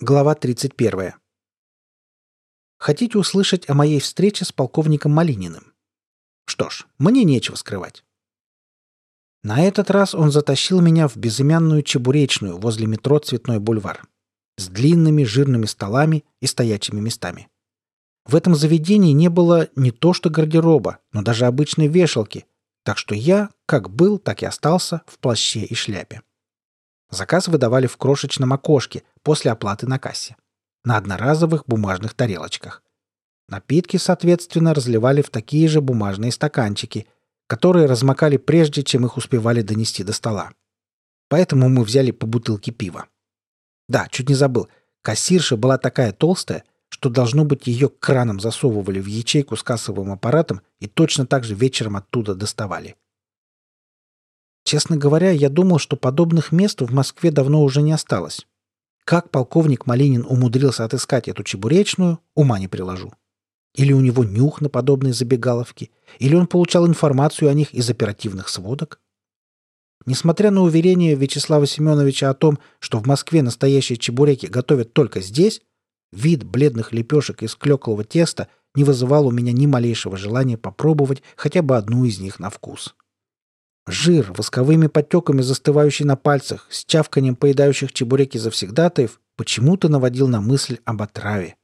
Глава 31. Хотите услышать о моей встрече с полковником Малининым? Что ж, мне нечего скрывать. На этот раз он затащил меня в безымянную чебуречную возле метро «Цветной бульвар» с длинными жирными столами и стоячими местами. В этом заведении не было не то что гардероба, но даже обычной вешалки, так что я, как был, так и остался в плаще и шляпе. Заказ выдавали в крошечном окошке после оплаты на кассе. На одноразовых бумажных тарелочках. Напитки, соответственно, разливали в такие же бумажные стаканчики, которые размокали прежде, чем их успевали донести до стола. Поэтому мы взяли по бутылке пива. Да, чуть не забыл. Кассирша была такая толстая, что, должно быть, ее краном засовывали в ячейку с кассовым аппаратом и точно так же вечером оттуда доставали. Честно говоря, я думал, что подобных мест в Москве давно уже не осталось. Как полковник Малинин умудрился отыскать эту чебуречную, ума не приложу. Или у него нюх на подобные забегаловки, или он получал информацию о них из оперативных сводок. Несмотря на уверение Вячеслава Семеновича о том, что в Москве настоящие чебуреки готовят только здесь, вид бледных лепешек из клеклого теста не вызывал у меня ни малейшего желания попробовать хотя бы одну из них на вкус. — Жир, восковыми подтеками застывающий на пальцах, с чавканием поедающих чебуреки завсегдатаев, почему-то наводил на мысль об отраве.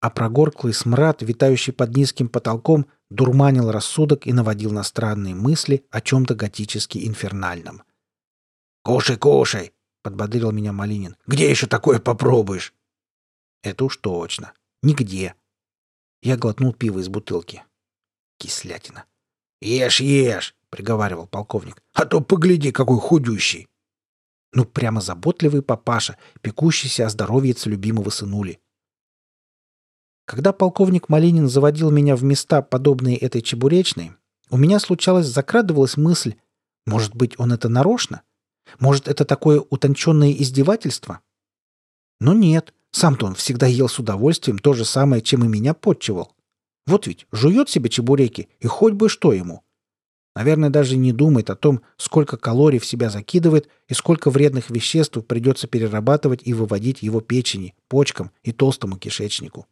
А прогорклый смрад, витающий под низким потолком, дурманил рассудок и наводил на странные мысли о чем-то готически инфернальном. «Кушай, кушай!» — подбодрил меня Малинин. «Где еще такое попробуешь?» «Это уж точно. Нигде». Я глотнул пиво из бутылки. Кислятина. «Ешь, ешь!» Приговаривал полковник. «А то погляди, какой худющий!» Ну, прямо заботливый папаша, пекущийся о здоровье любимого сынули. Когда полковник Малинин заводил меня в места, подобные этой чебуречной, у меня случалось, закрадывалась мысль, может быть, он это нарочно? Может, это такое утонченное издевательство? Но нет, сам-то он всегда ел с удовольствием то же самое, чем и меня подчевал. Вот ведь жует себе чебуреки, и хоть бы что ему. Наверное, даже не думает о том, сколько калорий в себя закидывает и сколько вредных веществ придется перерабатывать и выводить его печени, почкам и толстому кишечнику.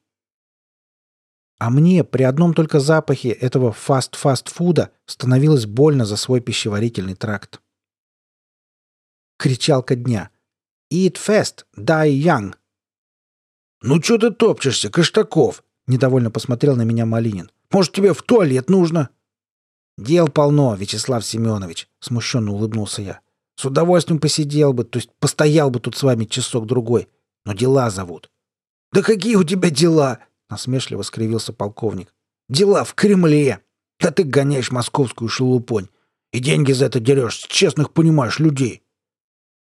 А мне при одном только запахе этого фаст-фаст-фуда становилось больно за свой пищеварительный тракт. Кричалка дня. «Eat fast, die young!» «Ну что ты топчешься, Каштаков?» — недовольно посмотрел на меня Малинин. «Может, тебе в туалет нужно?» «Дел полно, Вячеслав Семенович», — смущенно улыбнулся я. «С удовольствием посидел бы, то есть постоял бы тут с вами часок-другой. Но дела зовут». «Да какие у тебя дела?» — насмешливо скривился полковник. «Дела в Кремле. Да ты гоняешь московскую шелупонь. И деньги за это дерешь честных, понимаешь, людей».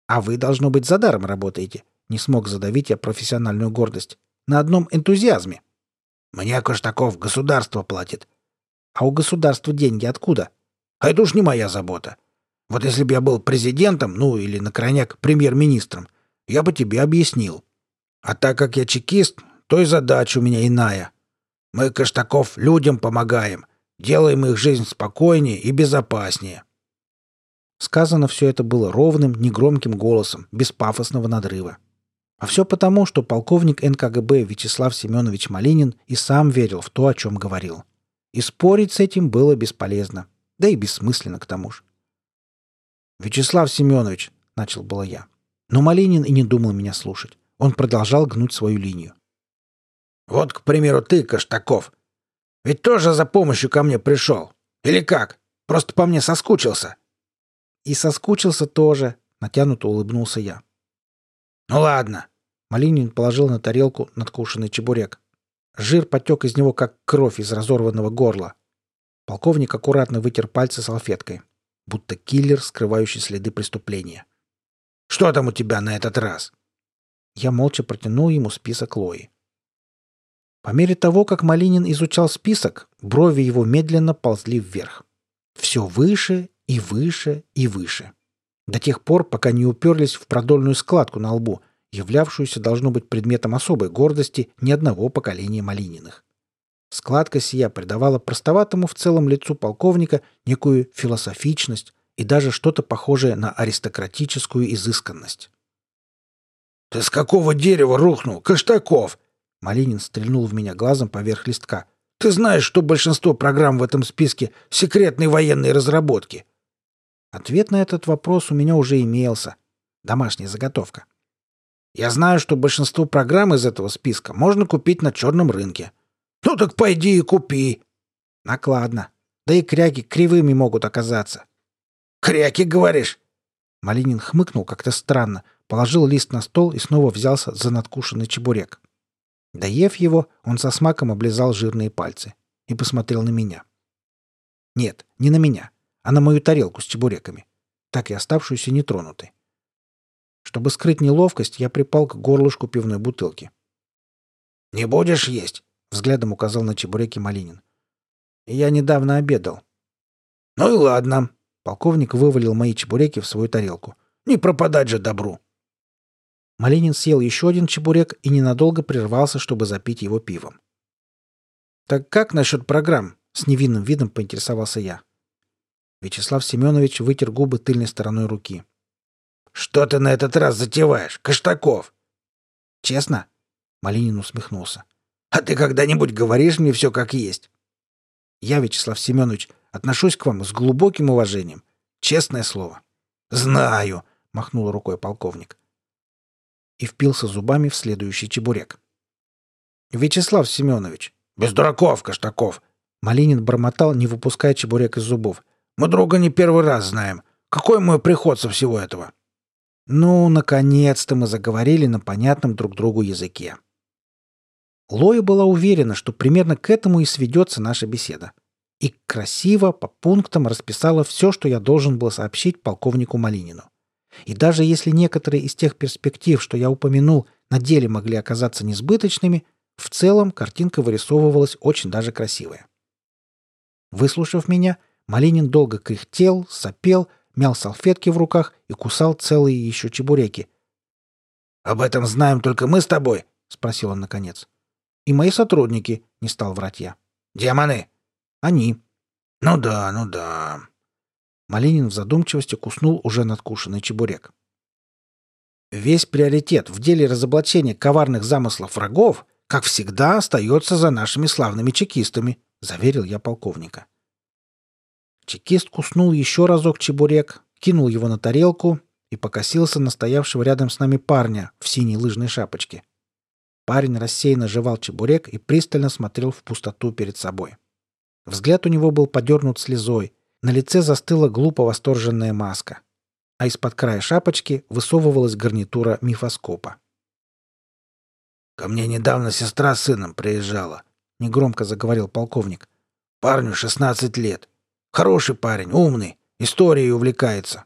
«А вы, должно быть, за даром работаете», — не смог задавить я профессиональную гордость. «На одном энтузиазме». «Мне Коштаков государство платит. А у государства деньги откуда? А это уж не моя забота. Вот если бы я был президентом, ну или на крайняк премьер-министром, я бы тебе объяснил. А так как я чекист, то и задача у меня иная. Мы, Каштаков, людям помогаем, делаем их жизнь спокойнее и безопаснее. Сказано все это было ровным, негромким голосом, без пафосного надрыва. А все потому, что полковник НКГБ Вячеслав Семенович Малинин и сам верил в то, о чем говорил. И спорить с этим было бесполезно. Да и бессмысленно к тому же. «Вячеслав Семенович», — начал было я. Но Малинин и не думал меня слушать. Он продолжал гнуть свою линию. «Вот, к примеру, ты, Каштаков. Ведь тоже за помощью ко мне пришел. Или как? Просто по мне соскучился». «И соскучился тоже», — натянуто улыбнулся я. «Ну ладно». Малинин положил на тарелку надкушенный чебурек. Жир потек из него, как кровь из разорванного горла. Полковник аккуратно вытер пальцы салфеткой, будто киллер, скрывающий следы преступления. «Что там у тебя на этот раз?» Я молча протянул ему список Лои. По мере того, как Малинин изучал список, брови его медленно ползли вверх. Все выше и выше и выше. До тех пор, пока не уперлись в продольную складку на лбу — являвшуюся должно быть предметом особой гордости ни одного поколения Малининых. Складка сия придавала простоватому в целом лицу полковника некую философичность и даже что-то похожее на аристократическую изысканность. «Ты с какого дерева рухнул? Каштаков!» Малинин стрельнул в меня глазом поверх листка. «Ты знаешь, что большинство программ в этом списке — секретные военные разработки?» Ответ на этот вопрос у меня уже имелся. Домашняя заготовка. Я знаю, что большинство программ из этого списка можно купить на черном рынке. Ну так пойди и купи. Накладно. Да и кряки кривыми могут оказаться. Кряки, говоришь? Малинин хмыкнул как-то странно, положил лист на стол и снова взялся за надкушенный чебурек. Доев его, он со смаком облизал жирные пальцы и посмотрел на меня. Нет, не на меня, а на мою тарелку с чебуреками, так и оставшуюся нетронутой. Чтобы скрыть неловкость, я припал к горлышку пивной бутылки. «Не будешь есть?» — взглядом указал на чебуреки Малинин. «Я недавно обедал». «Ну и ладно». Полковник вывалил мои чебуреки в свою тарелку. «Не пропадать же добру!» Малинин съел еще один чебурек и ненадолго прервался, чтобы запить его пивом. «Так как насчет программ?» — с невинным видом поинтересовался я. Вячеслав Семенович вытер губы тыльной стороной руки. «Что ты на этот раз затеваешь, Каштаков?» «Честно?» — Малинин усмехнулся. «А ты когда-нибудь говоришь мне все как есть?» «Я, Вячеслав Семенович, отношусь к вам с глубоким уважением. Честное слово». «Знаю!» — махнул рукой полковник. И впился зубами в следующий чебурек. «Вячеслав Семенович!» «Без дураков, Каштаков!» Малинин бормотал, не выпуская чебурек из зубов. «Мы друга не первый раз знаем. Какой мой приход со всего этого?» Ну, наконец-то мы заговорили на понятном друг другу языке. Лоя была уверена, что примерно к этому и сведется наша беседа. И красиво по пунктам расписала все, что я должен был сообщить полковнику Малинину. И даже если некоторые из тех перспектив, что я упомянул, на деле могли оказаться несбыточными, в целом картинка вырисовывалась очень даже красивая. Выслушав меня, Малинин долго кряхтел, сопел, мял салфетки в руках и кусал целые еще чебуреки. «Об этом знаем только мы с тобой?» — спросил он наконец. «И мои сотрудники», — не стал врать я. «Демоны?» «Они». «Ну да, ну да». Малинин в задумчивости куснул уже надкушенный чебурек. Весь приоритет в деле разоблачения коварных замыслов врагов, как всегда, остается за нашими славными чекистами, заверил я полковника. Чекист куснул еще разок чебурек, кинул его на тарелку и покосился на стоявшего рядом с нами парня в синей лыжной шапочке. Парень рассеянно жевал чебурек и пристально смотрел в пустоту перед собой. Взгляд у него был подернут слезой, на лице застыла глупо восторженная маска, а из-под края шапочки высовывалась гарнитура мифоскопа. «Ко мне недавно сестра с сыном приезжала», — негромко заговорил полковник. «Парню шестнадцать лет. Хороший парень, умный, историей увлекается.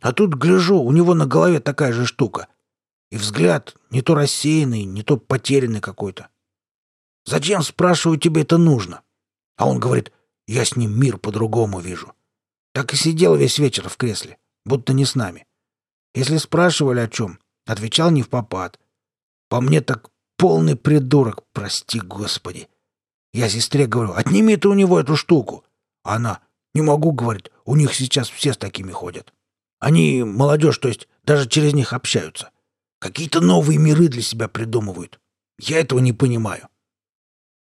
А тут, гляжу, у него на голове такая же штука. И взгляд не то рассеянный, не то потерянный какой-то. Зачем, спрашиваю, тебе это нужно? А он говорит, я с ним мир по-другому вижу. Так и сидел весь вечер в кресле, будто не с нами. Если спрашивали о чем, отвечал не в попад. По мне так полный придурок, прости господи. Я сестре говорю, отними ты у него эту штуку. Она, не могу, говорит, у них сейчас все с такими ходят. Они, молодежь, то есть, даже через них общаются. Какие-то новые миры для себя придумывают. Я этого не понимаю.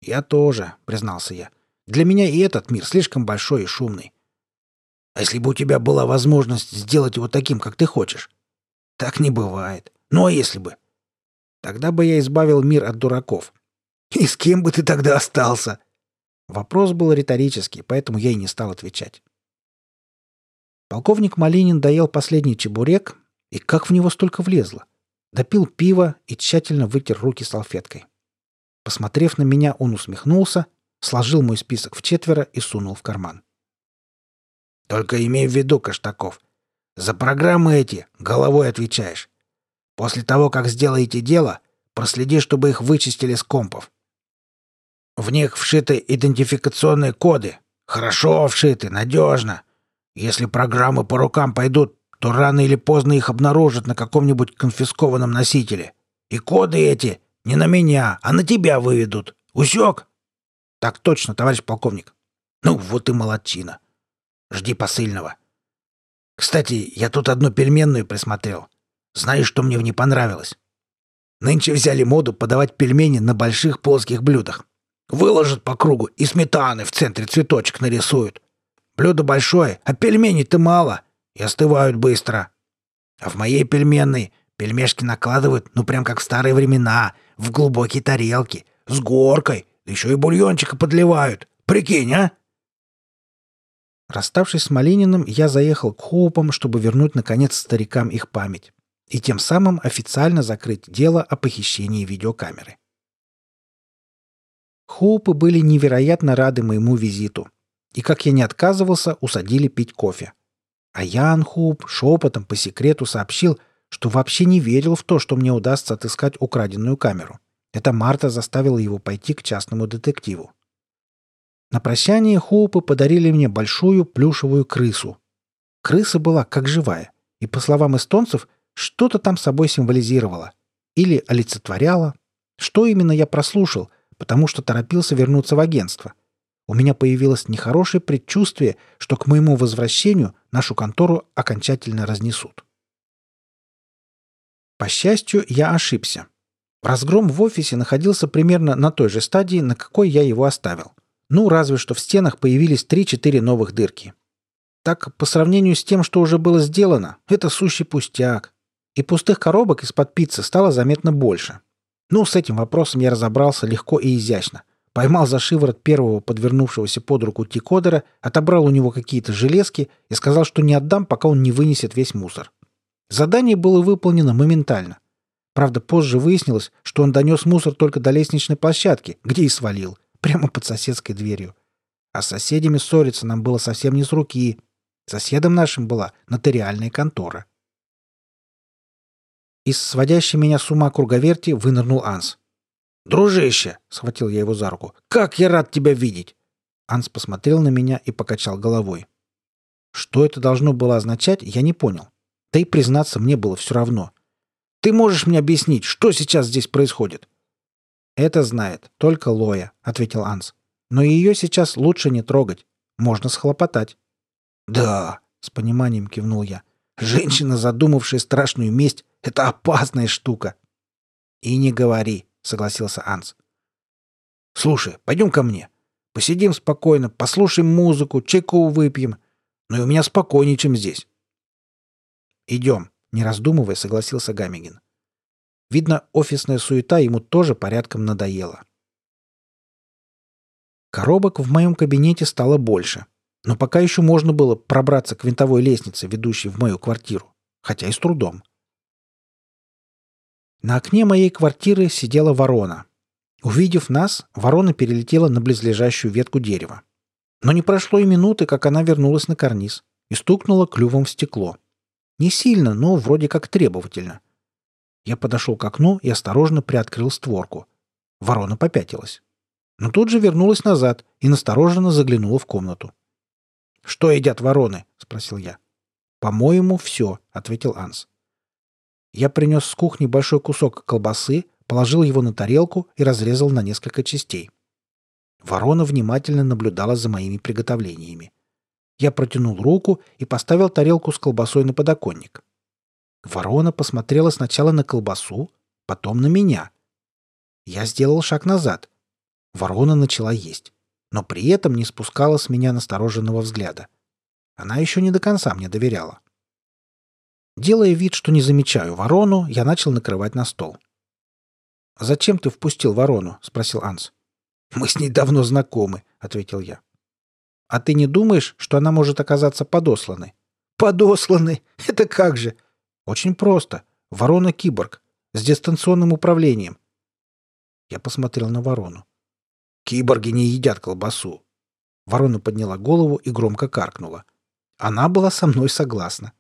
Я тоже, признался я. Для меня и этот мир слишком большой и шумный. А если бы у тебя была возможность сделать его таким, как ты хочешь? Так не бывает. Ну а если бы? Тогда бы я избавил мир от дураков. И с кем бы ты тогда остался? Вопрос был риторический, поэтому я и не стал отвечать. Полковник Малинин доел последний чебурек, и как в него столько влезло. Допил пиво и тщательно вытер руки салфеткой. Посмотрев на меня, он усмехнулся, сложил мой список в четверо и сунул в карман. «Только имей в виду, Каштаков, за программы эти головой отвечаешь. После того, как сделаете дело, проследи, чтобы их вычистили с компов. В них вшиты идентификационные коды. Хорошо вшиты, надежно. Если программы по рукам пойдут, то рано или поздно их обнаружат на каком-нибудь конфискованном носителе. И коды эти не на меня, а на тебя выведут. Усек? Так точно, товарищ полковник. Ну, вот и молодчина. Жди посыльного. Кстати, я тут одну переменную присмотрел. Знаешь, что мне в ней понравилось? Нынче взяли моду подавать пельмени на больших плоских блюдах. Выложат по кругу и сметаны в центре цветочек нарисуют. Блюдо большое, а пельменей-то мало и остывают быстро. А в моей пельменной пельмешки накладывают, ну прям как в старые времена, в глубокие тарелки, с горкой, да еще и бульончика подливают. Прикинь, а? Расставшись с Малининым, я заехал к Хоупам, чтобы вернуть, наконец, старикам их память и тем самым официально закрыть дело о похищении видеокамеры. Хоупы были невероятно рады моему визиту, и, как я не отказывался, усадили пить кофе. А Ян Хоуп шепотом по секрету сообщил, что вообще не верил в то, что мне удастся отыскать украденную камеру. Это Марта заставила его пойти к частному детективу. На прощание Хоупы подарили мне большую плюшевую крысу. Крыса была как живая, и, по словам эстонцев, что-то там собой символизировало. Или олицетворяло. Что именно я прослушал, потому что торопился вернуться в агентство. У меня появилось нехорошее предчувствие, что к моему возвращению нашу контору окончательно разнесут. По счастью, я ошибся. Разгром в офисе находился примерно на той же стадии, на какой я его оставил. Ну, разве что в стенах появились 3-4 новых дырки. Так, по сравнению с тем, что уже было сделано, это сущий пустяк и пустых коробок из-под пиццы стало заметно больше. Ну, с этим вопросом я разобрался легко и изящно. Поймал за шиворот первого подвернувшегося под руку тикодера, отобрал у него какие-то железки и сказал, что не отдам, пока он не вынесет весь мусор. Задание было выполнено моментально. Правда, позже выяснилось, что он донес мусор только до лестничной площадки, где и свалил, прямо под соседской дверью. А с соседями ссориться нам было совсем не с руки. Соседом нашим была нотариальная контора. Из сводящей меня с ума круговерти вынырнул Анс. «Дружище!» — схватил я его за руку. «Как я рад тебя видеть!» Анс посмотрел на меня и покачал головой. Что это должно было означать, я не понял. Да и признаться мне было все равно. «Ты можешь мне объяснить, что сейчас здесь происходит?» «Это знает только Лоя», — ответил Анс. «Но ее сейчас лучше не трогать. Можно схлопотать». «Да», — с пониманием кивнул я. «Женщина, задумавшая страшную месть, это опасная штука. И не говори, согласился Анс. Слушай, пойдем ко мне. Посидим спокойно, послушаем музыку, чайку выпьем. Но и у меня спокойнее, чем здесь. Идем, не раздумывая, согласился Гамигин. Видно, офисная суета ему тоже порядком надоела. Коробок в моем кабинете стало больше, но пока еще можно было пробраться к винтовой лестнице, ведущей в мою квартиру, хотя и с трудом. На окне моей квартиры сидела ворона. Увидев нас, ворона перелетела на близлежащую ветку дерева. Но не прошло и минуты, как она вернулась на карниз и стукнула клювом в стекло. Не сильно, но вроде как требовательно. Я подошел к окну и осторожно приоткрыл створку. Ворона попятилась. Но тут же вернулась назад и настороженно заглянула в комнату. «Что едят вороны?» — спросил я. «По-моему, все», — ответил Анс. Я принес с кухни большой кусок колбасы, положил его на тарелку и разрезал на несколько частей. Ворона внимательно наблюдала за моими приготовлениями. Я протянул руку и поставил тарелку с колбасой на подоконник. Ворона посмотрела сначала на колбасу, потом на меня. Я сделал шаг назад. Ворона начала есть, но при этом не спускала с меня настороженного взгляда. Она еще не до конца мне доверяла. Делая вид, что не замечаю ворону, я начал накрывать на стол. «Зачем ты впустил ворону?» — спросил Анс. «Мы с ней давно знакомы», — ответил я. «А ты не думаешь, что она может оказаться подосланной?» «Подосланной? Это как же?» «Очень просто. Ворона-киборг. С дистанционным управлением». Я посмотрел на ворону. «Киборги не едят колбасу». Ворона подняла голову и громко каркнула. Она была со мной согласна.